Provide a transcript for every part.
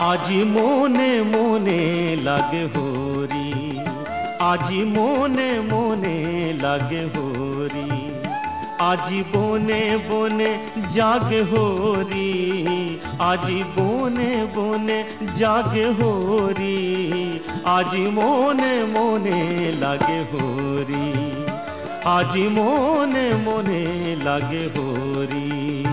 আজি মনে মনে লাগে হরি, আজি মনে মনে লাগে হরি, আজি বনে বনে জাগে হরি, আজি বনে বনে জাগে হরি, আজি মনে মনে লাগে হরি, আজি মনে মনে লাগে হরি।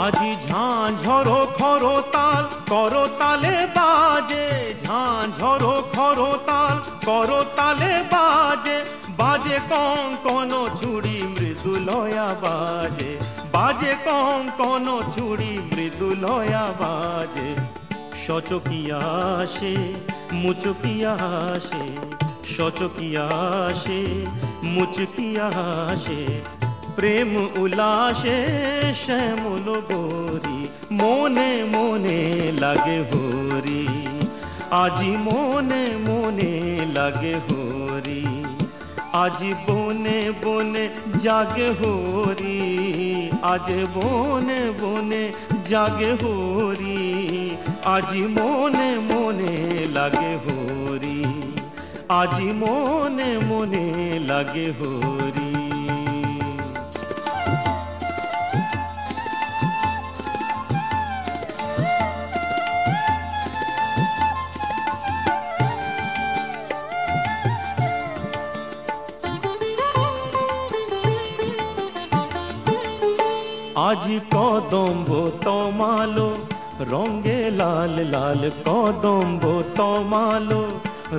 আজি ঝাঁ, ঝরো, খরো, তাল। করো তালে বাজে, ঝাঁ, ঝরো, খরো, তাল। করো তালে বাজে বাজে কং কোন ছুড়ি মৃদু, লয়া বাজে। বাজে কং কোন ছুড়ি মৃদু, লয়া বাজে। সচকিয়া আসে, মুচকিয়া আসে। সচকিয়া আসে, মুচকিয়া আসে। প্রেম উল্লাসে শ্যামল গোরি। মনে মনে লাগে হরি। আজি মনে মনে লাগে হরি। আজি বনে বনে জাগে হরি। আজ বনে বনে জাগে হরি। আজি মনে মনে লাগে হরি। আজি মনে মনে লাগে হরি। আজি কদম্ব তমালো রঙ্গে লাল লাল কদম্ব তমালো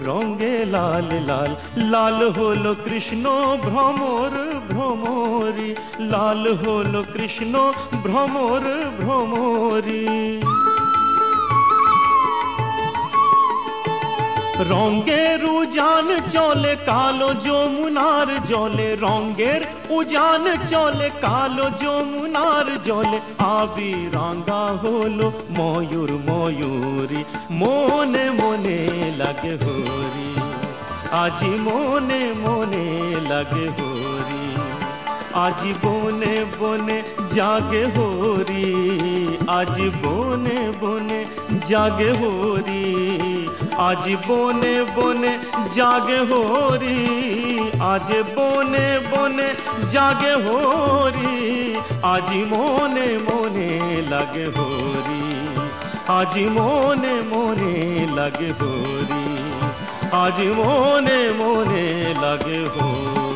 রঙ্গে লাল লাল লাল হলো কৃষ্ণ ভ্রমর ভ্রমরি লাল হলো কৃষ্ণ ভ্রমর ভ্রমরি রঙ্গের উজান চলে, কালো যমুনার জলে। রঙ্গের উজান চলে, কালো যমুনার জলে। আবি রাঙ্গা হলো ময়ূর, ময়ূরী। মনে মনে লাগে হরি। আজি মনে মনে লাগে হরি। আজি বনে বনে জাগে হরি। আজ বনে বনে জাগে হরি, আজ বনে বনে জাগে হরি, আজ বনে বনে জাগে হরি, আজ মনে মনে লাগে হরি, আজ মনে মনে লাগে হরি, আজ মনে মনে লাগে হরি।